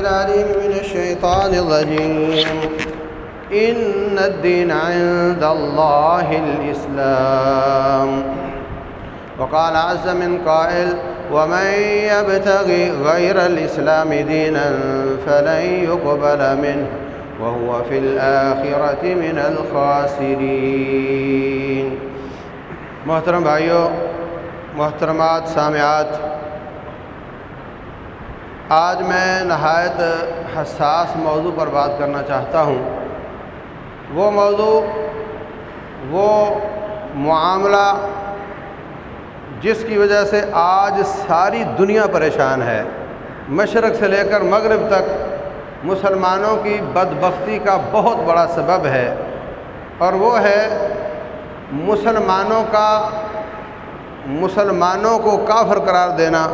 العليم من الشيطان الرجيم. إن الدين عند الله الإسلام. وقال عز من قائل ومن يبتغي غير الإسلام دينا فلن يقبل منه، وهو في الآخرة من الخاسرين. محترم بھائیو، محترمات، سامعات آج میں نہایت حساس موضوع پر بات کرنا چاہتا ہوں۔ وہ موضوع، وہ معاملہ جس کی وجہ سے آج ساری دنیا پریشان ہے۔ مشرق سے لے کر مغرب تک مسلمانوں کی بدبختی کا بہت بڑا سبب ہے۔ اور وہ ہے مسلمانوں کا، مسلمانوں کو کافر قرار دینا۔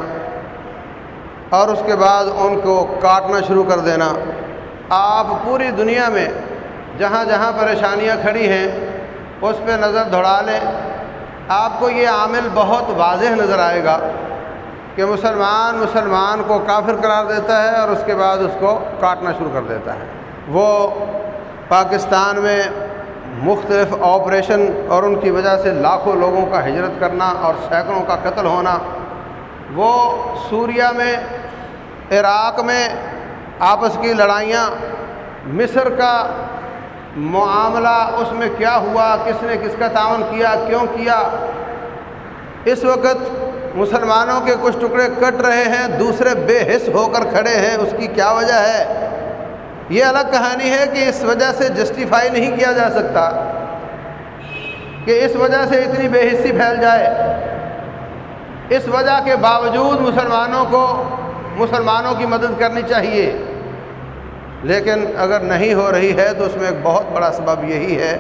اور اس کے بعد ان کو کاٹنا شروع کر دینا۔ آپ پوری دنیا میں جہاں جہاں پریشانیاں کھڑی ہیں، اس پہ نظر دوڑا لیں۔ آپ کو یہ عامل بہت واضح نظر آئے گا کہ مسلمان مسلمان کو کافر قرار دیتا ہے اور اس کے بعد اس کو کاٹنا شروع کر دیتا ہے۔ وہ پاکستان میں مختلف آپریشن اور ان کی وجہ سے لاکھوں لوگوں کا ہجرت کرنا اور سینکڑوں کا قتل ہونا، وہ سوریا میں عراق میں آپس کی لڑائیاں، مصر کا معاملہ، اس میں کیا ہوا، کس نے کس کا تعاون کیا، کیوں کیا؟ اس وقت مسلمانوں کے کچھ ٹکڑے کٹ رہے ہیں، دوسرے بے حص ہو کر کھڑے ہیں، اس کی کیا وجہ ہے؟ یہ الگ کہانی ہے کہ اس وجہ سے جسٹیفائی نہیں کیا جا سکتا، کہ اس وجہ سے اتنی بے حصی پھیل جائے۔ اس وجہ کے باوجود مسلمانوں کو مسلمانوں کی مدد کرنی چاہیے۔ لیکن اگر نہیں ہو رہی ہے تو اس میں ایک بہت بڑا سبب یہی ہے،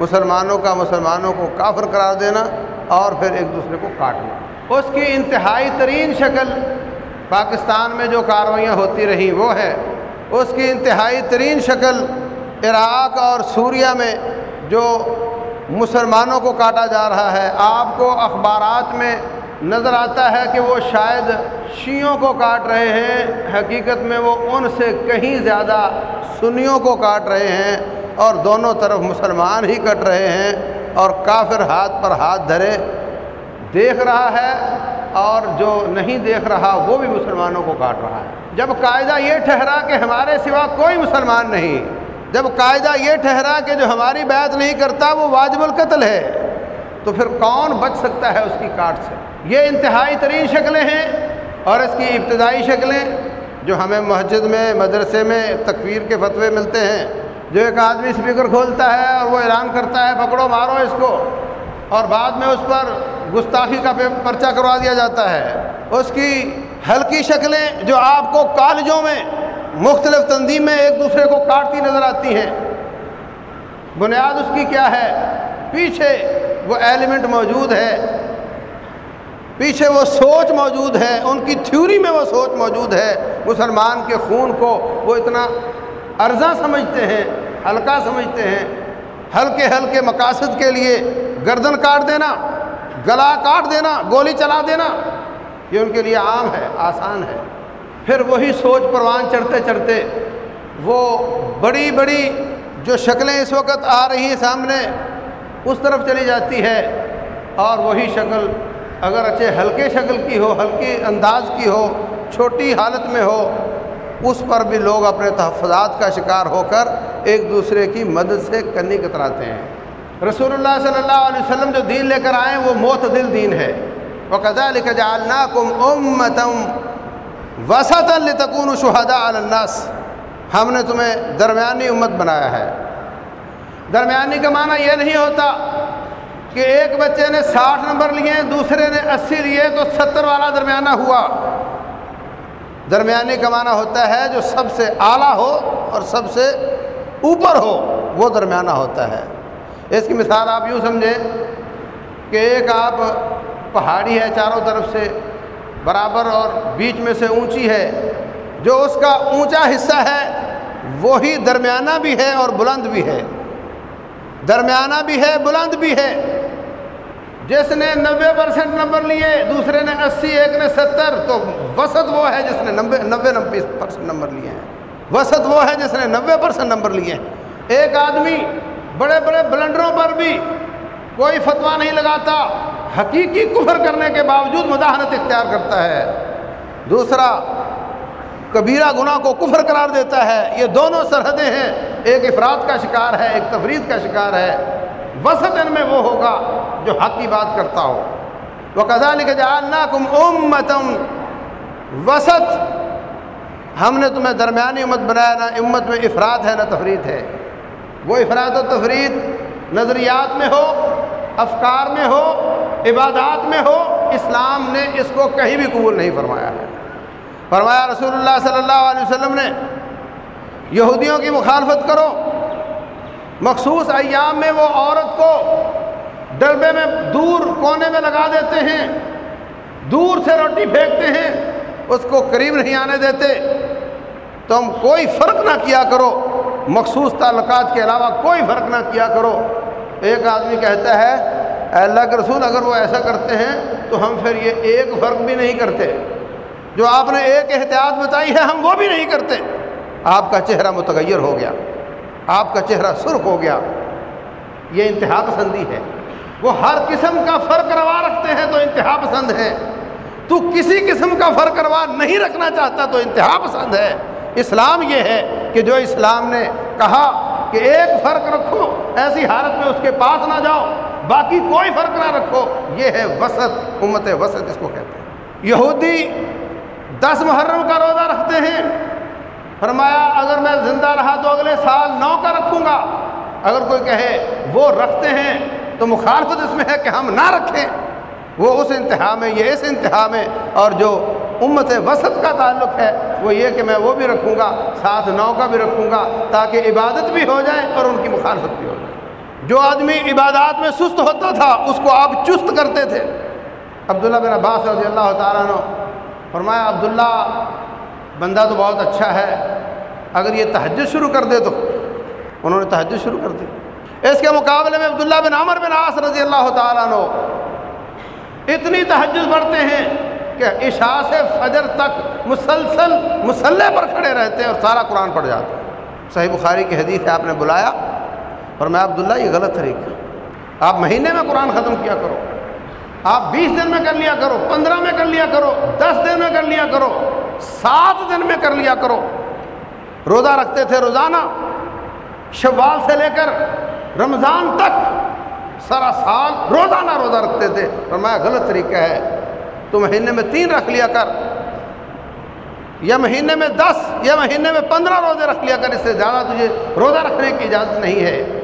مسلمانوں کا مسلمانوں کو کافر قرار دینا اور پھر ایک دوسرے کو کاٹنا۔ اس کی انتہائی ترین شکل پاکستان میں جو کارروائیاں ہوتی رہیں وہ ہے اس کی انتہائی ترین شکل عراق اور سوریا میں جو مسلمانوں کو کاٹا جا رہا ہے۔ آپ کو اخبارات میں نظر آتا ہے کہ وہ شاید شیعوں کو کاٹ رہے ہیں، حقیقت میں وہ ان سے کہیں زیادہ سنیوں کو کاٹ رہے ہیں اور دونوں طرف مسلمان ہی کٹ رہے ہیں اور کافر ہاتھ پر ہاتھ دھرے دیکھ رہا ہے اور جو نہیں دیکھ رہا وہ بھی مسلمانوں کو کاٹ رہا ہے۔ جب قاعدہ یہ ٹھہرا کہ ہمارے سوا کوئی مسلمان نہیں، جب قاعدہ یہ ٹھہرا کہ جو ہماری بیعت نہیں کرتا وہ واجب القتل ہے، تو پھر کون بچ سکتا ہے اس کی کاٹ سے؟ یہ انتہائی ترین شکلیں ہیں اور اس کی ابتدائی شکلیں جو ہمیں مسجد میں، مدرسے میں تکفیر کے فتوے ملتے ہیں، جو ایک آدمی اسپیکر کھولتا ہے اور وہ اعلان کرتا ہے، پکڑو، مارو اس کو، اور بعد میں اس پر گستاخی کا پرچہ کروا دیا جاتا ہے۔ اس کی ہلکی شکلیں جو آپ کو کالجوں میں مختلف تنظیم میں ایک دوسرے کو کاٹتی نظر آتی ہیں۔ بنیاد اس کی کیا ہے؟ پیچھے وہ ایلیمنٹ موجود ہے۔ پیچھے وہ سوچ موجود ہے، ان کی تھیوری میں وہ سوچ موجود ہے۔ مسلمان کے خون کو وہ اتنا عرضہ سمجھتے ہیں، ہلکا سمجھتے ہیں۔ ہلکے ہلکے مقاصد کے لیے گردن کاٹ دینا، گلا کاٹ دینا، گولی چلا دینا، یہ ان کے لیے عام ہے، آسان ہے۔ پھر وہی سوچ پروان چڑھتے چڑھتے وہ بڑی بڑی جو شکلیں اس وقت آ رہی ہیں سامنے، اس طرف چلی جاتی ہے اور وہی شکل اگر اچھے ہلکے شکل کی ہو ہلکی انداز کی ہو، چھوٹی حالت میں ہو، اس پر بھی لوگ اپنے تحفظات کا شکار ہو کر ایک دوسرے کی مدد سے کنی کتراتے ہیں۔ رسول اللہ صلی اللہ علیہ وسلم جو دین لے کر آئیں وہ معتدل دین ہے۔ وہ قزا لکھ جالنا کم امتم وسط التکون شہدا الناس۔ ہم نے تمہیں درمیانی امت بنایا ہے۔ درمیانی کا معنی یہ نہیں ہوتا کہ ایک بچے نے ساٹھ نمبر لیے دوسرے نے اسی لیے، تو ستر والا درمیانہ ہوا۔ درمیانی کا معنی ہوتا ہے جو سب سے اعلیٰ ہو اور سب سے اوپر ہو، وہ درمیانہ ہوتا ہے۔ اس کی مثال آپ یوں سمجھیں کہ ایک آپ پہاڑی ہے چاروں طرف سے، برابر اور بیچ میں سے اونچی ہے، جو اس کا اونچا حصہ ہے، وہی درمیانہ بھی ہے اور بلند بھی ہے۔ درمیانہ بھی ہے، بلند بھی ہے۔ جس نے نوے پرسنٹ نمبر لیے، دوسرے نے اسی، ایک نے ستر، تو وسط وہ ہے جس نے نبے نوے نبے پرسنٹ نمبر لیے ہیں۔ وسط وہ ہے جس نے نوے پرسنٹ نمبر لیے ہیں۔ ایک آدمی بڑے بڑے بلنڈروں پر بھی کوئی فتویٰ نہیں لگاتا، حقیقی کفر کرنے کے باوجود مداحنت اختیار کرتا ہے۔ دوسرا، کبیرہ گناہ کو کفر قرار دیتا ہے۔ یہ دونوں سرحدیں ہیں۔ ایک افراد کا شکار ہے، ایک تفرید کا شکار ہے۔ وسط ان میں وہ ہوگا۔ جو حق کی بات کرتا ہو۔ وہ کزا لکھ کم امتم وسط ہم نے تمہیں درمیانی امت بنایا، نہ امت میں افراد ہے، نہ تفرید ہے۔ وہ افراد و تفرید نظریات میں ہو، افکار میں ہو، عبادات میں ہو، اسلام نے اس کو کہیں بھی قبول نہیں فرمایا ہے۔ فرمایا رسول اللہ صلی اللہ علیہ وسلم نے، یہودیوں کی مخالفت کرو۔ مخصوص ایام میں وہ عورت کو ڈربے میں دور کونے میں لگا دیتے ہیں، دور سے روٹی پھینکتے ہیں، اس کو قریب نہیں آنے دیتے۔ تم کوئی فرق نہ کیا کرو، مخصوص تعلقات کے علاوہ کوئی فرق نہ کیا کرو۔ ایک آدمی کہتا ہے، اے اللہ کے رسول، اگر وہ ایسا کرتے ہیں تو ہم پھر یہ ایک فرق بھی نہیں کرتے۔ جو آپ نے ایک احتیاط بتائی ہے، ہم وہ بھی نہیں کرتے۔ آپ کا چہرہ متغیر ہو گیا، آپ کا چہرہ سرخ ہو گیا۔ یہ انتہا پسندی ہے۔ وہ ہر قسم کا فرق روا رکھتے ہیں تو انتہا پسند ہے۔ تو کسی قسم کا فرق روا نہیں رکھنا چاہتا تو انتہا پسند ہے۔ اسلام یہ ہے کہ جو اسلام نے کہا کہ ایک فرق رکھو، ایسی حالت میں اس کے پاس نہ جاؤ، باقی کوئی فرق نہ رکھو، یہ ہے وسط، امت وسط اس کو کہتے ہیں۔ یہودی دس محرم کا روزہ رکھتے ہیں۔ فرمایا، اگر میں زندہ رہا تو اگلے سال نو کا رکھوں گا۔ اگر کوئی کہے، وہ رکھتے ہیں۔ تو مخالفت اس میں ہے کہ ہم نہ رکھیں۔ وہ اس انتہا میں، یہ اس انتہا میں۔ اور جو امت وسط کا تعلق ہے، وہ یہ کہ میں وہ بھی رکھوں گا، ساتھ نو کا بھی رکھوں گا، تاکہ عبادت بھی ہو جائے اور ان کی مخالفت بھی ہو جائے۔ جو آدمی عبادات میں سست ہوتا تھا، اس کو آپ چست کرتے تھے۔ عبداللہ بن عباس رضی اللہ تعالیٰ عنہ فرمایا، عبداللہ، بندہ تو بہت اچھا ہے، اگر یہ تہجد شروع کر دے تو۔ انہوں نے تہجد شروع کر دی۔ اس کے مقابلے میں عبداللہ بن عمر بن عاص رضی اللہ تعالیٰ عنہ اتنی تہجد پڑھتے ہیں کہ عشاء سے فجر تک مسلسل مسلح پر کھڑے رہتے ہیں اور سارا قرآن پڑھ جاتے ہیں صحیح بخاری کی حدیث ہے، آپ نے بلایا اور میں عبداللہ یہ غلط طریقہ آپ مہینے میں قرآن ختم کیا کرو، آپ بیس دن میں کر لیا کرو، پندرہ میں کر لیا کرو، دس دن میں کر لیا کرو، سات دن میں کر لیا کرو۔ روزہ رکھتے تھے روزانہ، شوال سے لے کر رمضان تک سارا سال روزانہ روزہ رکھتے تھے۔ اور میں غلط طریقہ ہے۔ تو مہینے میں تین رکھ لیا کر۔ یا مہینے میں دس، یا مہینے میں پندرہ روزے رکھ لیا کر۔ اس سے زیادہ تجھے روزہ رکھنے کی اجازت نہیں ہے۔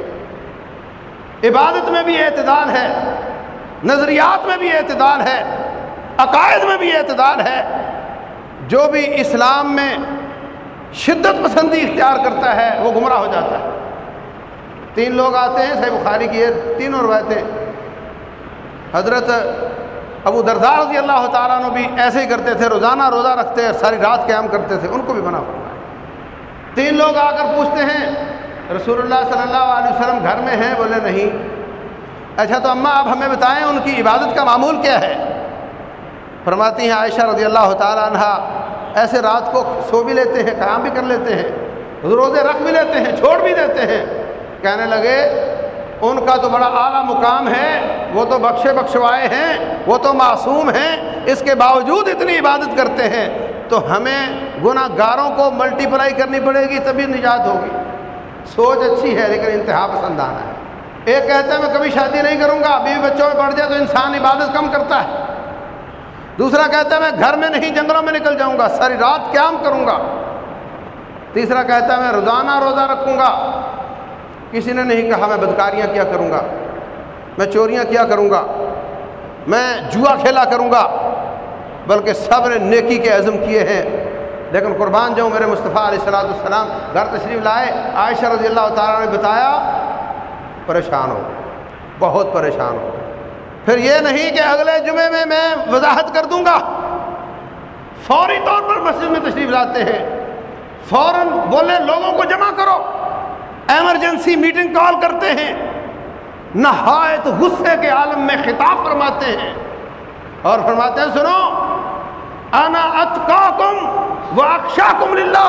عبادت میں بھی اعتدال ہے۔ نظریات میں بھی اعتدال ہے۔ عقائد میں بھی اعتدال ہے۔ جو بھی اسلام میں شدت پسندی اختیار کرتا ہے، وہ گمراہ ہو جاتا ہے۔ تین لوگ آتے ہیں، صحیح بخاری کی تینوں روایتیں۔ حضرت ابو دردار رضی اللہ تعالیٰ نے بھی ایسے ہی کرتے تھے، روزانہ روزہ رکھتے ساری رات قیام کرتے تھے، ان کو بھی بنا فرمایا۔ تین لوگ آ کر پوچھتے ہیں، رسول اللہ صلی اللہ علیہ وسلم گھر میں ہیں؟ بولے، نہیں۔ اچھا تو اماں، آپ ہمیں بتائیں، ان کی عبادت کا معمول کیا ہے؟ فرماتی ہیں، عائشہ رضی اللہ تعالیٰ عنہ ایسے رات کو سو بھی لیتے ہیں، قیام بھی کر لیتے ہیں، روزے رکھ بھی لیتے ہیں، چھوڑ بھی دیتے ہیں۔ کہنے لگے، ان کا تو بڑا اعلیٰ مقام ہے، وہ تو بخشے بخشوائے ہیں، وہ تو معصوم ہیں، اس کے باوجود اتنی عبادت کرتے ہیں، تو ہمیں گناہ گاروں کو ملٹی پلائی کرنی پڑے گی تبھی نجات ہوگی۔ سوچ اچھی ہے، لیکن انتہا پسند آنا ہے۔ ایک کہتا ہے، میں کبھی شادی نہیں کروں گا بیوی بچوں میں پڑھ جائے تو انسان عبادت کم کرتا ہے۔ دوسرا کہتا ہے، میں گھر میں نہیں، جنگلوں میں نکل جاؤں گا، ساری رات قیام کروں گا۔ تیسرا کہتا ہے، میں روزانہ روزہ رکھوں گا۔ کسی نے نہیں کہا میں بدکاریاں کیا کروں گا؟ میں چوریاں کیا کروں گا؟ میں جوا کھیلا کروں گا؟ بلکہ سب نے نیکی کے عزم کیے ہیں۔ لیکن قربان جاؤں میرے مصطفیٰ علیہ السلاۃ السلام گھر تشریف لائے، عائشہ رضی اللہ تعالیٰ نے بتایا، پریشان ہو، بہت پریشان ہو۔ پھر یہ نہیں کہ اگلے جمعے میں میں وضاحت کر دوں گا۔ فوری طور پر مسجد میں تشریف لاتے ہیں۔ فوراً بولے، لوگوں کو جمع کرو۔ ایمرجنسی میٹنگ کال کرتے ہیں، نہایت غصے کے عالم میں خطاب فرماتے ہیں اور فرماتے ہیں، سنو، انا اتقاکم و اخشاکم للہ۔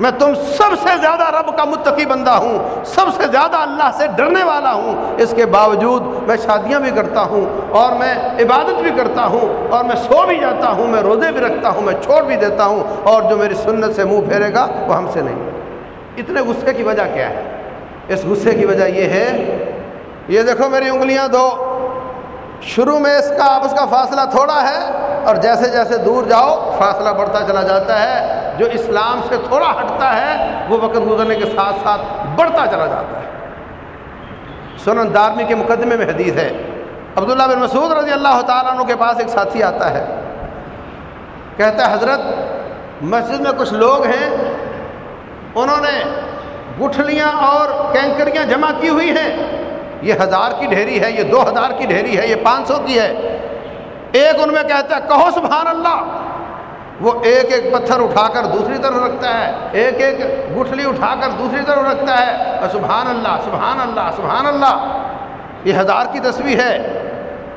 میں تم سب سے زیادہ رب کا متقی بندہ ہوں، سب سے زیادہ اللہ سے ڈرنے والا ہوں۔ اس کے باوجود میں شادیاں بھی کرتا ہوں اور میں عبادت بھی کرتا ہوں اور میں سو بھی جاتا ہوں، میں روزے بھی رکھتا ہوں، میں چھوڑ بھی دیتا ہوں اور جو میری سنت سے منہ پھیرے گا وہ ہم سے نہیں۔ اتنے غصے کی وجہ کیا ہے؟ اس غصے کی وجہ یہ ہے، یہ دیکھو میری انگلیاں دو۔ شروع میں اس کا آپ اس کا فاصلہ تھوڑا ہے اور جیسے جیسے دور جاؤ، فاصلہ بڑھتا چلا جاتا ہے۔ جو اسلام سے تھوڑا ہٹتا ہے، وہ وقت گزرنے کے ساتھ ساتھ بڑھتا چلا جاتا ہے۔ سنن دارمی کے مقدمے میں حدیث ہے۔ عبداللہ بن مسعود رضی اللہ تعالیٰ عنہ کے پاس ایک ساتھی آتا ہے۔ کہتا ہے، حضرت، مسجد میں کچھ لوگ ہیں انہوں نے گٹھلیاں اور کینکریاں جمع کی ہوئی ہیں۔ یہ ہزار کی ڈھیری ہے، یہ دو ہزار کی ڈھیری ہے، یہ پانچ سو کی ہے۔ ایک ان میں کہتا ہے، کہو سبحان اللہ۔ وہ ایک ایک پتھر اٹھا کر دوسری طرف رکھتا ہے۔ ایک ایک گٹھلی اٹھا کر دوسری طرف رکھتا ہے۔ سبحان اللہ سبحان اللہ سبحان اللہ۔ یہ ہزار کی تصویر ہے۔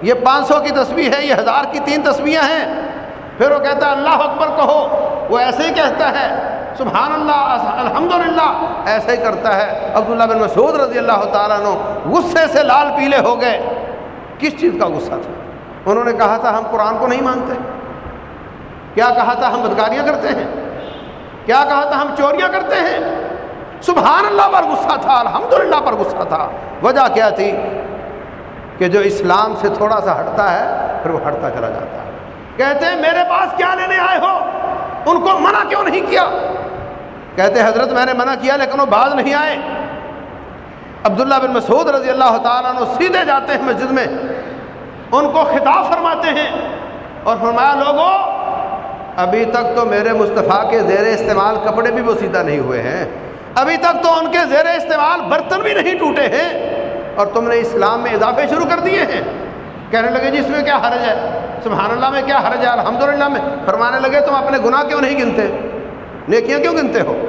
یہ پانچ سو کی تصویر ہے۔ یہ ہزار کی تین تصویریں ہیں۔ پھر وہ کہتا ہے، اللہ اکبر کہو۔ وہ ایسے ہی کہتا ہے۔ سبحان اللہ الحمد للہ ایسے ہی کرتا ہے۔ عبداللہ بن مسعود رضی اللہ تعالیٰ عنہ غصے سے لال پیلے ہو گئے۔ کس چیز کا غصہ تھا؟ انہوں نے کہا تھا، ہم قرآن کو نہیں مانتے۔ کیا کہا تھا، ہم بدکاریاں کرتے ہیں۔ کیا کہا تھا، ہم چوریاں کرتے ہیں۔ سبحان اللہ پر غصہ تھا، الحمدللہ پر غصہ تھا۔ وجہ کیا تھی؟ کہ جو اسلام سے تھوڑا سا ہٹتا ہے، پھر وہ ہٹتا چلا جاتا ہے۔ کہتے ہیں، میرے پاس کیا لینے آئے ہو؟ ان کو منع کیوں نہیں کیا؟ کہتے حضرت، میں نے منع کیا لیکن وہ باز نہیں آئے۔ عبداللہ بن مسعود رضی اللہ تعالیٰ عنہ سیدھے جاتے ہیں مسجد میں، ان کو خطاب فرماتے ہیں اور فرمایا لوگوں ابھی تک تو میرے مصطفیٰ کے زیر استعمال کپڑے بھی وہ سیدھا نہیں ہوئے ہیں۔ ابھی تک تو ان کے زیر استعمال برتن بھی نہیں ٹوٹے ہیں اور تم نے اسلام میں اضافے شروع کر دیے ہیں۔ کہنے لگے جی اس میں کیا حرج ہے؟ سبحان اللہ میں کیا حرج ہے؟ الحمدللہ میں۔ فرمانے لگے، تم اپنے گناہ کیوں نہیں گنتے؟ نیکیاں کیوں گنتے ہو؟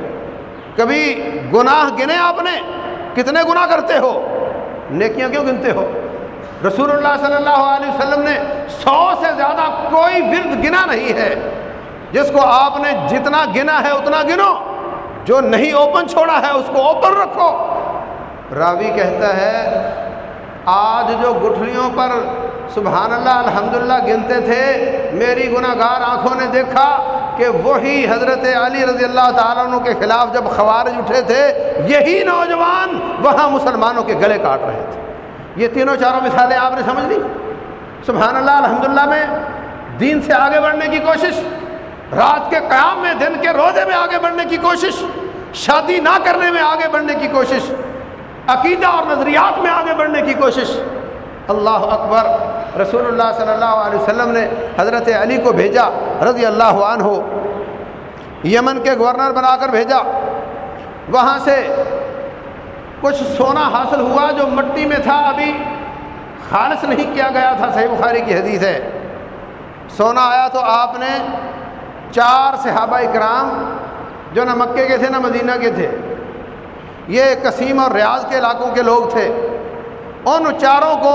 کبھی گناہ گنے آپ نے؟ کتنے گناہ کرتے ہو؟ نیکیاں کیوں گنتے ہو؟ رسول اللہ صلی اللہ علیہ وسلم نے سو سے زیادہ کوئی ورد گنا نہیں ہے۔ جس کو آپ نے جتنا گنا ہے اتنا گنو۔ جو نہیں اوپن چھوڑا ہے اس کو اوپن رکھو۔ راوی کہتا ہے، آج جو گٹھلیوں پر سبحان اللہ الحمدللہ گنتے تھے، میری گناہ گار آنکھوں نے دیکھا۔ کہ وہی حضرت علی رضی اللہ تعالیٰ عنہ کے خلاف جب خوارج اٹھے تھے، یہی نوجوان وہاں مسلمانوں کے گلے کاٹ رہے تھے۔ یہ تینوں چاروں مثالیں آپ نے سمجھ لی؟ سبحان اللہ الحمدللہ میں دین سے آگے بڑھنے کی کوشش، رات کے قیام میں، دن کے روزے میں آگے بڑھنے کی کوشش، شادی نہ کرنے میں آگے بڑھنے کی کوشش، عقیدہ اور نظریات میں آگے بڑھنے کی کوشش۔ اللہ اکبر، رسول اللہ صلی اللہ علیہ وسلم نے حضرت علی کو بھیجا۔ رضی اللہ عنہ ہو یمن کے گورنر بنا کر بھیجا۔ وہاں سے کچھ سونا حاصل ہوا جو مٹی میں تھا، ابھی خالص نہیں کیا گیا تھا۔ صحیح بخاری کی حدیث ہے۔ سونا آیا تو آپ نے چار صحابہ اکرام جو نہ مکے کے تھے، نہ مدینہ کے تھے، یہ قسیم اور ریاض کے علاقوں کے لوگ تھے۔ ان چاروں کو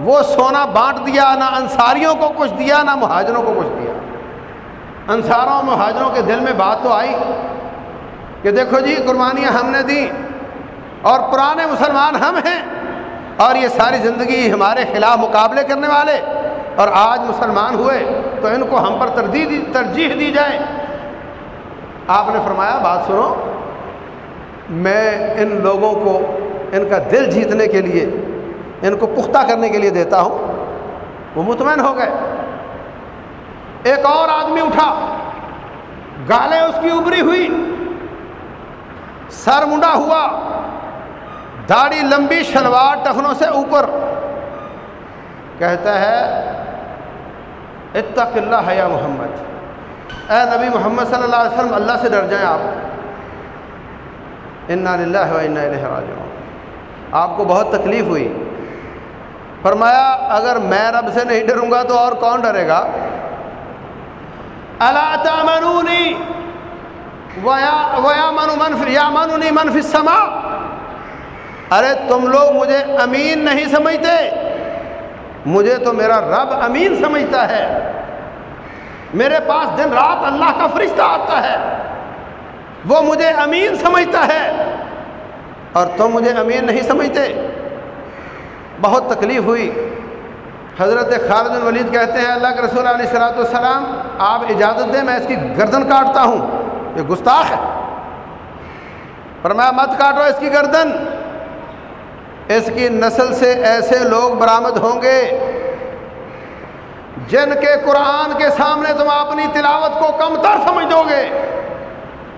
وہ سونا بانٹ دیا، نہ انصاریوں کو کچھ دیا، نہ مہاجروں کو کچھ دیا۔ انصاروں مہاجروں کے دل میں بات تو آئی کہ دیکھو جی قربانیاں ہم نے دی اور پرانے مسلمان ہم ہیں اور یہ ساری زندگی ہمارے خلاف مقابلے کرنے والے اور آج مسلمان ہوئے تو ان کو ہم پر ترجیح ترجیح دی جائے۔ آپ نے فرمایا، بات سنو، میں ان لوگوں کو ان کا دل جیتنے کے لیے، ان کو پختہ کرنے کے لیے دیتا ہوں، وہ مطمئن ہو گئے۔ ایک اور آدمی اٹھا، گالیں اس کی ابری ہوئی، سر منڈا ہوا، داڑھی لمبی شلوار ٹخنوں سے اوپر، کہتا ہے، اتق اللہ یا محمد۔ اے نبی محمد صلی اللہ علیہ وسلم، اللہ سے ڈر جائیں آپ۔ انا للہ و انا الیہ راجعون۔ آپ کو بہت تکلیف ہوئی۔ فرمایا، اگر میں رب سے نہیں ڈروں گا تو اور کون ڈرے گا؟ اللہ تامنونی؟ ویا منو منفی یا منونی منفی سما ارے تم لوگ مجھے امین نہیں سمجھتے۔ مجھے تو میرا رب امین سمجھتا ہے۔ میرے پاس دن رات اللہ کا فرشتہ آتا ہے۔ وہ مجھے امین سمجھتا ہے۔ اور تم مجھے امین نہیں سمجھتے۔ بہت تکلیف ہوئی۔ حضرت خالد بن ولید کہتے ہیں، اللہ کے رسول علیہ السلاۃ والسلام، آپ اجازت دیں، میں اس کی گردن کاٹتا ہوں۔ یہ گستاخ ہے۔ پر میں مت کاٹو اس کی گردن۔ اس کی نسل سے ایسے لوگ برآمد ہوں گے جن کے قرآن کے سامنے تم اپنی تلاوت کو کم تر سمجھو گے۔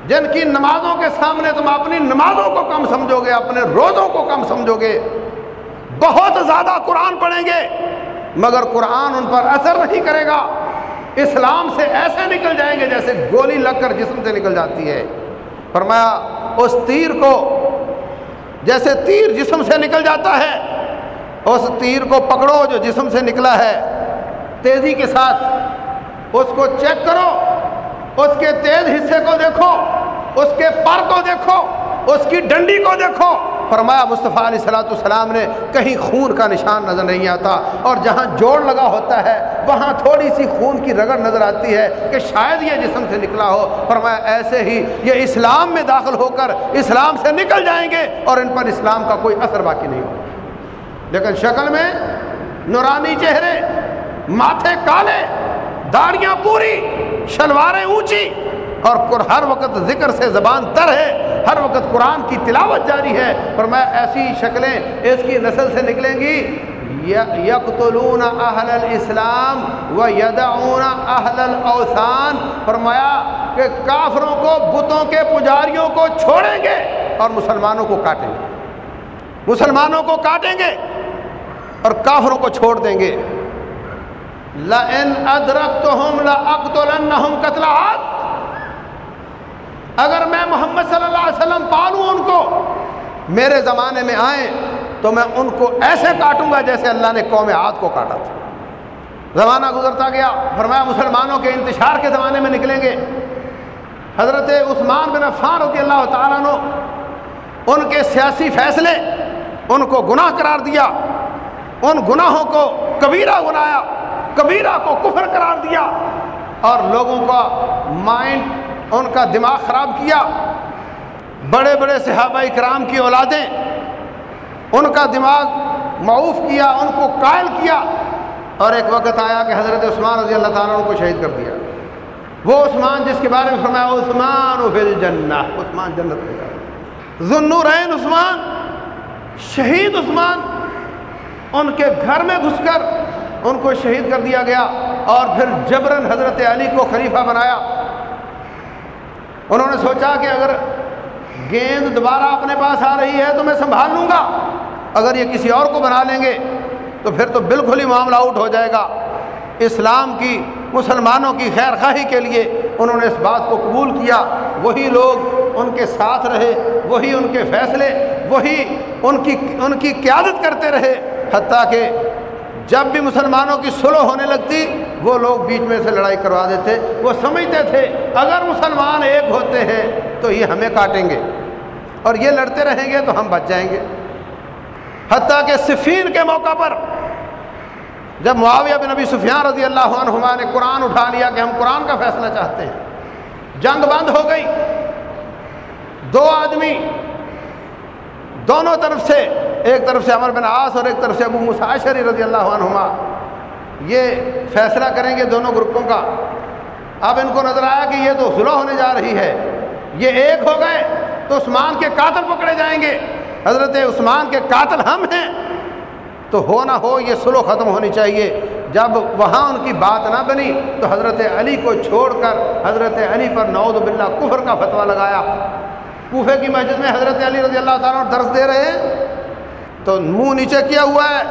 جن کی نمازوں کے سامنے تم اپنی نمازوں کو کم سمجھو گے، اپنے روزوں کو کم سمجھو گے۔ بہت زیادہ قرآن پڑھیں گے۔ مگر قرآن ان پر اثر نہیں کرے گا۔ اسلام سے ایسے نکل جائیں گے جیسے گولی لگ کر جسم سے نکل جاتی ہے۔ فرمایا، اس تیر کو جیسے تیر جسم سے نکل جاتا ہے، اس تیر کو پکڑو جو جسم سے نکلا ہے۔ تیزی کے ساتھ اس کو چیک کرو، اس کے تیز حصے کو دیکھو، اس کے پر کو دیکھو، اس کی ڈنڈی کو دیکھو۔ فرمایا مصطفیٰ علیہ صلاۃ السلام نے، کہیں خون کا نشان نظر نہیں آتا، اور جہاں جوڑ لگا ہوتا ہے، وہاں تھوڑی سی خون کی رگڑ نظر آتی ہے کہ شاید یہ جسم سے نکلا ہو۔ فرمایا ایسے ہی یہ اسلام میں داخل ہو کر اسلام سے نکل جائیں گے، اور ان پر اسلام کا کوئی اثر باقی نہیں ہوگا۔ لیکن شکل میں نورانی چہرے، ماتھے کالے، داڑیاں پوری، شلواریں اونچی اور ہر وقت ذکر سے زبان تر ہے، ہر وقت قرآن کی تلاوت جاری ہے۔ پر میں ایسی شکلیں اس کی نسل سے نکلیں گی۔ یکلون اہل الاسلام و یدعون اہل الاوثان۔ فرمایا کہ کافروں کو، بتوں کے پجاریوں کو چھوڑیں گے اور مسلمانوں کو کاٹیں گے۔ مسلمانوں کو کاٹیں گے اور کافروں کو چھوڑ دیں گے۔ لَإِنْ أَدْرَكْتُهُمْ لَأَقْتُلَنَّهُمْ قَتْلَعَاتِ اگر میں محمد صلی اللہ علیہ وسلم پالوں ان کو، میرے زمانے میں آئیں تو میں ان کو ایسے کاٹوں گا جیسے اللہ نے قوم عاد کو کاٹا تھا۔ زمانہ گزرتا گیا، فرمایا مسلمانوں کے انتشار کے زمانے میں نکلیں گے۔ حضرت عثمان بن عفان رضی اللہ تعالیٰ نے ان کے سیاسی فیصلے، ان کو گناہ قرار دیا، ان گناہوں کو کبیرہ گنایا کبیرہ کو کفر قرار دیا اور لوگوں کا مائنڈ ان کا دماغ خراب کیا۔ بڑے بڑے صحابہ کرام کی اولادیں ان کا دماغ معوف کیا، ان کو قائل کیا۔ اور ایک وقت آیا کہ حضرت عثمان رضی اللہ تعالیٰ ان کو شہید کر دیا۔ وہ عثمان جس کے بارے میں فرمایا، عثمان فل جنہ عثمان جنت میں ذنورین عثمان، شہید عثمان۔ ان کے گھر میں گھس کر ان کو شہید کر دیا گیا۔ اور پھر جبرن حضرت علی کو خلیفہ بنایا۔ انہوں نے سوچا کہ اگر گیند دوبارہ اپنے پاس آ رہی ہے تو میں سنبھال لوں گا۔ اگر یہ کسی اور کو بنا لیں گے تو پھر تو بالکل ہی معاملہ آؤٹ ہو جائے گا۔ اسلام کی، مسلمانوں کی خیر خواہی کے لیے انہوں نے اس بات کو قبول کیا۔ وہی لوگ ان کے ساتھ رہے، وہی ان کے فیصلے، وہی ان کی ان کی قیادت کرتے رہے، حتیٰ کہ جب بھی مسلمانوں کی سلو ہونے لگتی، وہ لوگ بیچ میں سے لڑائی کروا دیتے۔ وہ سمجھتے تھے، اگر مسلمان ایک ہوتے ہیں تو یہ ہمیں کاٹیں گے۔ اور یہ لڑتے رہیں گے تو ہم بچ جائیں گے۔ حتیٰ کہ صفین کے موقع پر جب معاویہ بن نبی سفیان رضی اللہ عنہما نے قرآن اٹھا لیا کہ ہم قرآن کا فیصلہ چاہتے ہیں۔ جنگ بند ہو گئی۔ دو آدمی دونوں طرف سے ایک طرف سے عمر بن عاص اور ایک طرف سے ابو مساشری رضی اللہ عنہما۔ یہ فیصلہ کریں گے دونوں گروپوں کا۔ اب ان کو نظر آیا کہ یہ تو سلح ہونے جا رہی ہے۔ یہ ایک ہو گئے تو عثمان کے قاتل پکڑے جائیں گے۔ حضرت عثمان کے قاتل ہم ہیں۔ تو ہو نہ ہو یہ سلو ختم ہونی چاہیے۔ جب وہاں ان کی بات نہ بنی تو حضرت علی کو چھوڑ کر حضرت علی پر نعود باللہ کفر کا فتویٰ لگایا۔ کوفے کی مسجد میں حضرت علی رضی اللہ تعالیٰ درس دے رہے ہیں۔ تو منہ نیچے کیا ہوا ہے؟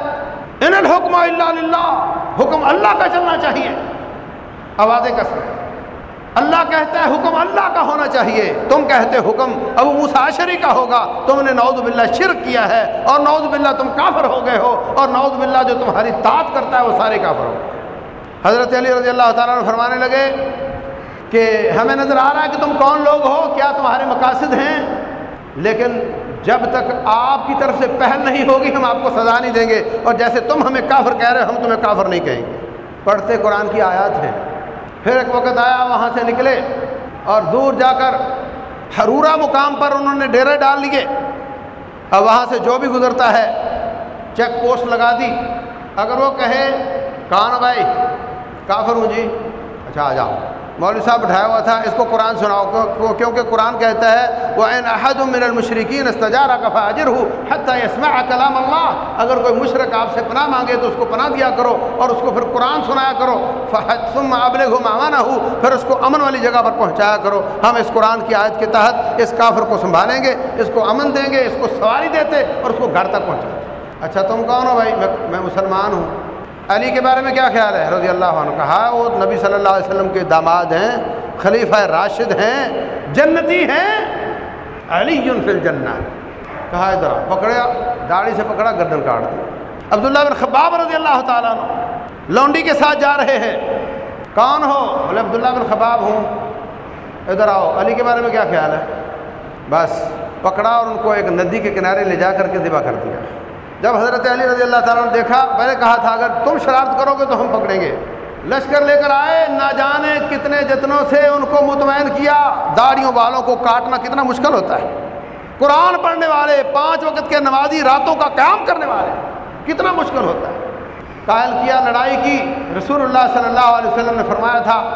ان الحکم اللہ حکم اللہ کا چلنا چاہیے۔ آوازیں کس اللہ کہتا ہے حکم اللہ کا ہونا چاہیے۔ تم کہتے حکم ابو مساشری کا ہوگا۔ تم نے نعوذ باللہ شرک کیا ہے اور نعوذ باللہ تم کافر ہو گئے ہو اور نعوذ باللہ جو تمہاری طاعت کرتا ہے وہ سارے کافر ہو حضرت علی رضی اللہ تعالیٰ نے فرمانے لگے کہ ہمیں نظر آ رہا ہے کہ تم کون لوگ ہو؟ کیا تمہارے مقاصد ہیں؟ لیکن جب تک آپ کی طرف سے پہل نہیں ہوگی، ہم آپ کو سزا نہیں دیں گے۔ اور جیسے تم ہمیں کافر کہہ رہے ہو، ہم تمہیں کافر نہیں کہیں گے۔ پڑھتے قرآن کی آیات ہیں۔ پھر ایک وقت آیا، وہاں سے نکلے اور دور جا کر حرورا مقام پر انہوں نے ڈیرے ڈال لیے۔ اور وہاں سے جو بھی گزرتا ہے، چیک پوسٹ لگا دی۔ اگر وہ کہے کہاں بھائی، کافر ہوں جی اچھا آ جاؤ۔ مولوی صاحب بٹھایا ہوا تھا، اس کو قرآن سناؤ کیونکہ قرآن کہتا ہے وہ این احد من المشرقین استجارہ کفا اجر ہو حتیٰ اسمع کلام اللہ اگر کوئی مشرق آپ سے پناہ مانگے تو اس کو پناہ دیا کرو اور اس کو پھر قرآن سنایا کرو۔ فحد ثم ابلغ مامانہ ہو پھر اس کو امن والی جگہ پر پہنچایا کرو۔ ہم اس قرآن کی آیت کے تحت اس کافر کو سنبھالیں گے، اس کو امن دیں گے، اس کو سواری دیتے اور اس کو گھر تک پہنچاتے اچھا تم کون ہو بھائی؟ میں مسلمان ہوں۔ علی کے بارے میں کیا خیال ہے؟ رضی اللہ عنہ کہا، وہ نبی صلی اللہ علیہ وسلم کے داماد ہیں، خلیفہ راشد ہیں، جنتی ہیں، علی فی الجنہ۔ کہا، ادھر پکڑیا، داڑھی سے پکڑا، گردن کاٹ دیا عبداللہ بن خباب رضی اللہ تعالیٰ عنہ لونڈی کے ساتھ جا رہے ہیں۔ کون ہو؟ بولے، عبداللہ بن خباب ہوں۔ ادھر آؤ، علی کے بارے میں کیا خیال ہے؟ بس، پکڑا اور ان کو ایک ندی کے کنارے لے جا کر کے ذبح کر دیا۔ جب حضرت علی رضی اللہ تعالیٰ نے دیکھا، میں نے کہا تھا، اگر تم شرارت کرو گے تو ہم پکڑیں گے۔ لشکر لے کر آئے نہ جانے کتنے جتنوں سے ان کو مطمئن کیا، داڑیوں والوں کو کاٹنا کتنا مشکل ہوتا ہے۔ قرآن پڑھنے والے، پانچ وقت کے نمازی راتوں کا قیام کرنے والے، کتنا مشکل ہوتا ہے۔ قائل کیا، لڑائی کی۔ رسول اللہ صلی اللہ علیہ وسلم نے فرمایا تھا،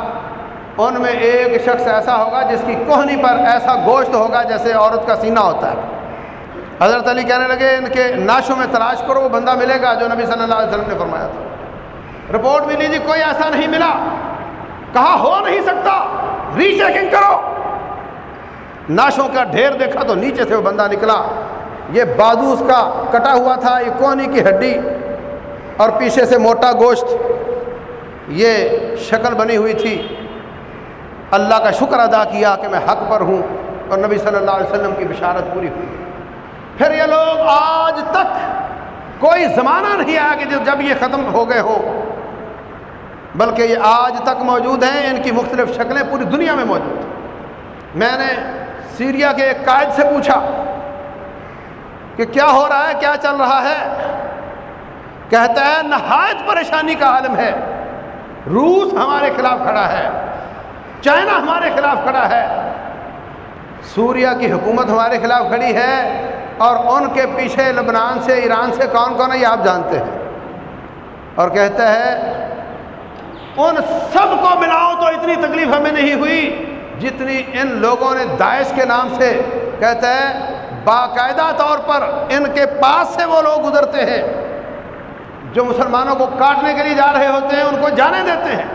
ان میں ایک شخص ایسا ہوگا جس کی کوہنی پر ایسا گوشت ہوگا جیسے عورت کا سینہ ہوتا ہے۔ حضرت علی کہنے لگے ان کے ناشوں میں تلاش کرو، وہ بندہ ملے گا، جو نبی صلی اللہ علیہ وسلم نے فرمایا تھا۔ رپورٹ ملی جی کوئی ایسا نہیں ملا۔ کہا، ہو نہیں سکتا۔ ری چیکنگ کرو۔ ناشوں کا ڈھیر دیکھا تو نیچے سے وہ بندہ نکلا۔ یہ بادو اس کا کٹا ہوا تھا، یہ کونی کی ہڈی اور پیچھے سے موٹا گوشت۔ یہ شکل بنی ہوئی تھی۔ اللہ کا شکر ادا کیا کہ میں حق پر ہوں اور نبی صلی اللہ علیہ وسلم کی بشارت پوری ہوئی۔ پھر یہ لوگ آج تک کوئی زمانہ نہیں آیا کہ جب یہ ختم ہو گئے ہو۔ بلکہ یہ آج تک موجود ہیں، ان کی مختلف شکلیں پوری دنیا میں موجود ہیں۔ میں نے سیریا کے ایک قائد سے پوچھا کہ کیا ہو رہا ہے، کیا چل رہا ہے؟ کہتا ہے، نہایت پریشانی کا عالم ہے۔ روس ہمارے خلاف کھڑا ہے۔ چائنا ہمارے خلاف کھڑا ہے۔ سوریا کی حکومت ہمارے خلاف کھڑی ہے۔ اور ان کے پیچھے لبنان سے، ایران سے کون کون ہے یہ آپ جانتے ہیں۔ اور کہتا ہے، ان سب کو ملاؤ تو اتنی تکلیف ہمیں نہیں ہوئی جتنی ان لوگوں نے داعش کے نام سے۔ کہتا ہے، باقاعدہ طور پر ان کے پاس سے وہ لوگ گزرتے ہیں جو مسلمانوں کو کاٹنے کے لیے جا رہے ہوتے ہیں، ان کو جانے دیتے ہیں۔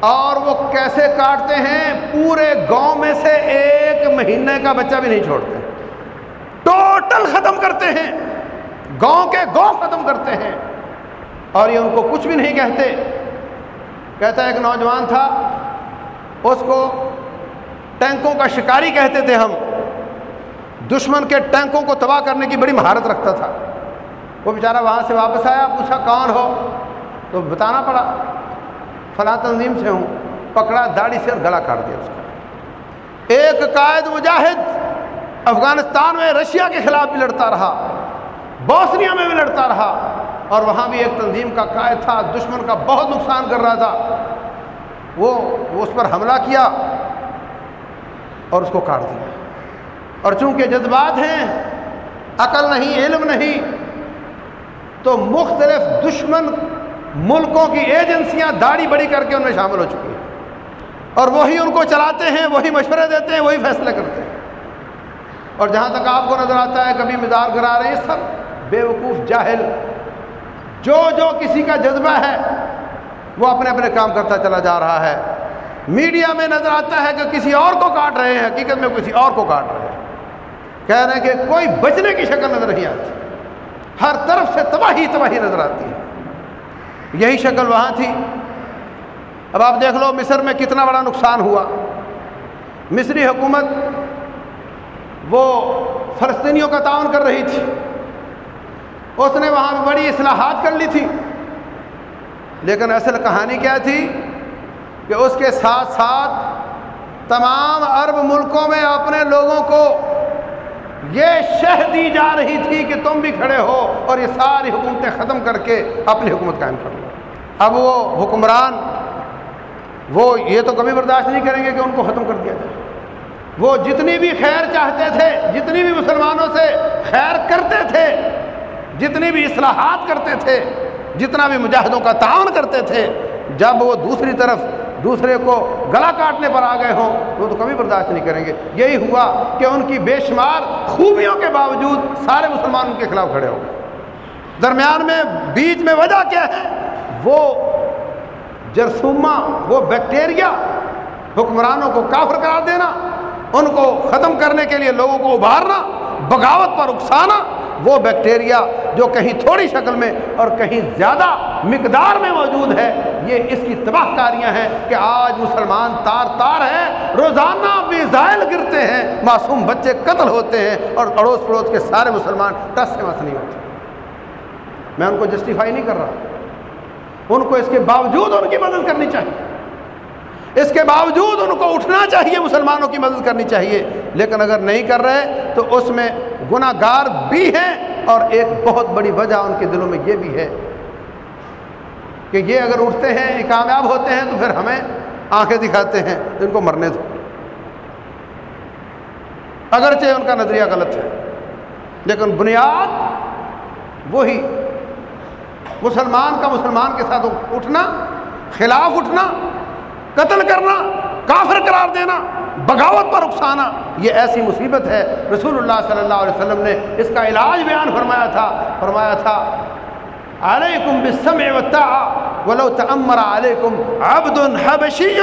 اور وہ کیسے کاٹتے ہیں؟ پورے گاؤں میں سے ایک مہینے کا بچہ بھی نہیں چھوڑتے۔ ٹوٹل ختم کرتے ہیں۔ گاؤں کے گاؤں ختم کرتے ہیں۔ اور یہ ان کو کچھ بھی نہیں کہتے۔ کہتا ایک نوجوان تھا، اس کو ٹینکوں کا شکاری کہتے تھے ہم۔ دشمن کے ٹینکوں کو تباہ کرنے کی بڑی مہارت رکھتا تھا۔ وہ بیچارہ وہاں سے واپس آیا، پوچھا، کون ہو؟ تو بتانا پڑا، فلاں تنظیم سے ہوں۔ پکڑا، داڑھی سے اور گلا کاٹ دیا اس کا ایک قائد مجاہد افغانستان میں رشیا کے خلاف بھی لڑتا رہا، بوسنیا میں بھی لڑتا رہا، اور وہاں بھی ایک تنظیم کا قائد تھا، دشمن کا بہت نقصان کر رہا تھا۔ وہ اس پر حملہ کیا اور اس کو کاٹ دیا۔ اور چونکہ جذبات ہیں، عقل نہیں، علم نہیں، تو مختلف دشمن ملکوں کی ایجنسیاں داڑھی بڑی کر کے ان میں شامل ہو چکی ہیں۔ اور وہی ان کو چلاتے ہیں، وہی مشورے دیتے ہیں، وہی فیصلے کرتے ہیں۔ اور جہاں تک آپ کو نظر آتا ہے کبھی مزار کرا رہے ہیں سب بے وقوف جاہل۔ جو جو کسی کا جذبہ ہے، وہ اپنے اپنے کام کرتا چلا جا رہا ہے۔ میڈیا میں نظر آتا ہے کہ کسی اور کو کاٹ رہے ہیں، حقیقت میں کسی اور کو کاٹ رہے ہیں۔ کہہ رہے ہیں کہ کوئی بچنے کی شکل نظر نہیں آتی۔ ہر طرف سے تباہی تباہی نظر آتی ہے۔ یہی شکل وہاں تھی۔ اب آپ دیکھ لو مصر میں کتنا بڑا نقصان ہوا۔ مصری حکومت وہ فلسطینیوں کا تعاون کر رہی تھی۔ اس نے وہاں بڑی اصلاحات کر لی تھی۔ لیکن اصل کہانی کیا تھی کہ اس کے ساتھ ساتھ تمام عرب ملکوں میں اپنے لوگوں کو یہ شہ دی جا رہی تھی کہ تم بھی کھڑے ہو اور یہ ساری حکومتیں ختم کر کے اپنی حکومت قائم کر لو۔ اب وہ حکمران وہ یہ تو کبھی برداشت نہیں کریں گے کہ ان کو ختم کر دیا جائے۔ وہ جتنی بھی خیر چاہتے تھے، جتنی بھی مسلمانوں سے خیر کرتے تھے، جتنی بھی اصلاحات کرتے تھے، جتنا بھی مجاہدوں کا تعاون کرتے تھے، جب وہ دوسری طرف دوسرے کو گلا کاٹنے پر آ گئے ہوں، وہ تو کبھی برداشت نہیں کریں گے۔ یہی ہوا کہ ان کی بے شمار خوبیوں کے باوجود سارے مسلمان ان کے خلاف کھڑے ہو گئے۔ درمیان میں بیچ میں وجہ کیا ہے؟ وہ جرسوما وہ بیکٹیریا حکمرانوں کو کافر قرار دینا ان کو ختم کرنے کے لیے لوگوں کو ابھارنا، بغاوت پر اکسانا، وہ بیکٹیریا جو کہیں تھوڑی شکل میں اور کہیں زیادہ مقدار میں موجود ہے، یہ اس کی تباہ کاریاں ہیں کہ آج مسلمان تار تار ہیں، روزانہ میزائل گرتے ہیں، معصوم بچے قتل ہوتے ہیں اور اڑوس پڑوس کے سارے مسلمان ٹس سے مس نہیں ہوتے۔ میں ان کو جسٹیفائی نہیں کر رہا۔ ان کو اس کے باوجود ان کی مدد کرنی چاہیے۔ اس کے باوجود ان کو اٹھنا چاہیے، مسلمانوں کی مدد کرنی چاہیے۔ لیکن اگر نہیں کر رہے تو اس میں گناہ گار بھی ہیں اور ایک بہت بڑی وجہ ان کے دلوں میں یہ بھی ہے کہ یہ اگر اٹھتے ہیں، یہ کامیاب ہوتے ہیں تو پھر ہمیں آنکھیں دکھاتے ہیں، ان کو مرنے دو۔ اگرچہ ان کا نظریہ غلط ہے، لیکن بنیاد وہی، مسلمان کا مسلمان کے ساتھ اٹھنا، خلاف اٹھنا قتل کرنا، کافر قرار دینا، بغاوت پر اکسانا، یہ ایسی مصیبت ہے۔ رسول اللہ صلی اللہ علیہ وسلم نے اس کا علاج بیان فرمایا تھا۔ فرمایا تھا، علیکم بالسمع والطاعہ، ولو تعمر علیکم عبد حبشی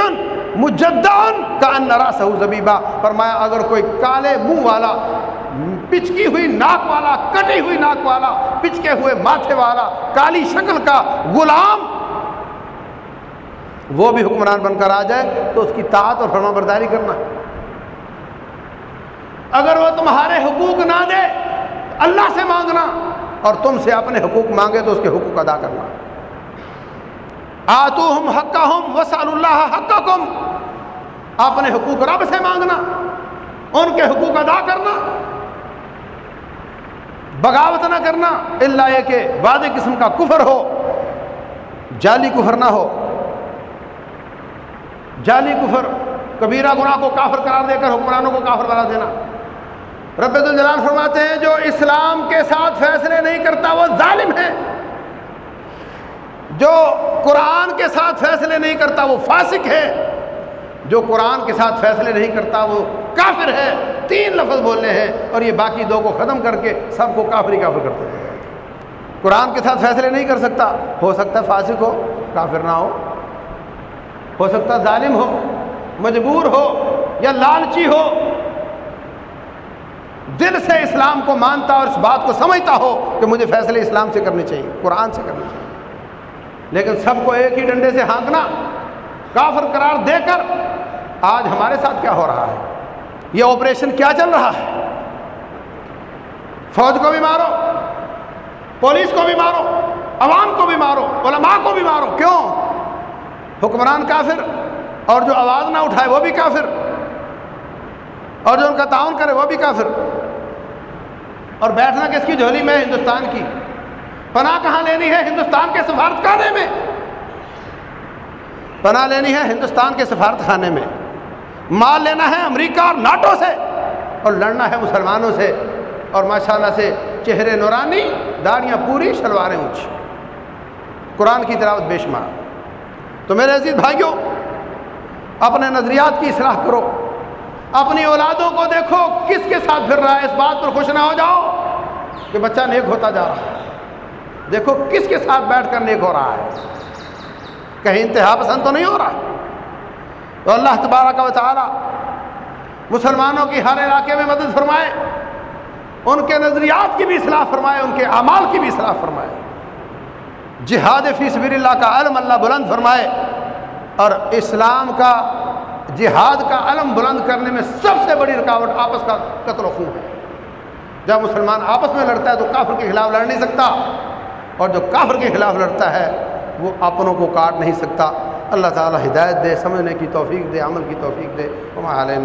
مجدان کا ان راسہ زبیبہ۔ فرمایا، اگر کوئی کالے منہ والا، پچکی ہوئی ناک والا، کٹی ہوئی ناک والا، پچکے ہوئے ماتھے والا، کالی شکل کا غلام وہ بھی حکمران بن کر آ جائے تو اس کی طاعت اور فرما برداری کرنا۔ اگر وہ تمہارے حقوق نہ دے، اللہ سے مانگنا اور تم سے اپنے حقوق مانگے تو اس کے حقوق ادا کرنا۔ آتو ہم حقہ ہم وسال اللہ حق اپنے حقوق رب سے مانگنا، ان کے حقوق ادا کرنا۔ بغاوت نہ کرنا اللہ یہ کہ وعدے قسم کا کفر ہو، جعلی کفر نہ ہو۔ جعلی کفر، کبیرہ گناہ کو کافر قرار دے کر حکمرانوں کو کافر بنا دینا۔ رب الجلال فرماتے ہیں، جو اسلام کے ساتھ فیصلے نہیں کرتا، وہ ظالم ہے۔ جو قرآن کے ساتھ فیصلے نہیں کرتا، وہ فاسق ہے۔ جو قرآن کے ساتھ فیصلے نہیں کرتا، وہ کافر ہے۔ تین لفظ بولنے ہیں اور یہ باقی دو کو ختم کر کے سب کو کافر ہی کافر کرتے ہیں۔ قرآن کے ساتھ فیصلے نہیں کر سکتا، ہو سکتا ہے فاسق ہو، کافر نہ ہو۔ ہو سکتا ظالم ہو، مجبور ہو یا لالچی ہو۔ دل سے اسلام کو مانتا اور اس بات کو سمجھتا ہو کہ مجھے فیصلے اسلام سے کرنے چاہیے، قرآن سے کرنے چاہیے۔ لیکن سب کو ایک ہی ڈنڈے سے ہانکنا، کافر قرار دے کر آج ہمارے ساتھ کیا ہو رہا ہے؟ یہ آپریشن کیا چل رہا ہے؟ فوج کو بھی مارو، پولیس کو بھی مارو، عوام کو بھی مارو، علماء کو بھی مارو۔ کیوں؟ حکمران کافر اور جو آواز نہ اٹھائے وہ بھی کافر اور جو ان کا تعاون کرے وہ بھی کافر اور بیٹھنا کس کی جھولی میں ہندوستان کی پناہ کہاں لینی ہے ہندوستان کے سفارت خانے میں پناہ لینی ہے ہندوستان کے سفارت خانے میں مال لینا ہے امریکہ اور ناٹو سے اور لڑنا ہے مسلمانوں سے اور ماشاءاللہ سے چہرے نورانی داڑیاں پوری شلواریں اونچی قرآن کی تلاوت بے شمار تو میرے عزیز بھائیوں، اپنے نظریات کی اصلاح کرو۔ اپنی اولادوں کو دیکھو کس کے ساتھ پھر رہا ہے۔ اس بات پر خوش نہ ہو جاؤ کہ بچہ نیک ہوتا جا رہا ہے۔ دیکھو کس کے ساتھ بیٹھ کر نیک ہو رہا ہے۔ کہیں انتہا پسند تو نہیں ہو رہا۔ تو اللہ تبارہ کا تعالی مسلمانوں کی ہر علاقے میں مدد فرمائے، ان کے نظریات کی بھی اصلاح فرمائے، ان کے اعمال کی بھی اصلاح فرمائے۔ جہاد فی سبیل اللہ کا علم اللہ بلند فرمائے اور اسلام کا جہاد کا علم بلند کرنے میں سب سے بڑی رکاوٹ آپس کا قتل و خون ہے۔ جب مسلمان آپس میں لڑتا ہے تو کافر کے خلاف لڑ نہیں سکتا اور جو کافر کے خلاف لڑتا ہے وہ اپنوں کو کاٹ نہیں سکتا۔ اللہ تعالی ہدایت دے، سمجھنے کی توفیق دے، عمل کی توفیق دے۔ وہ علیہ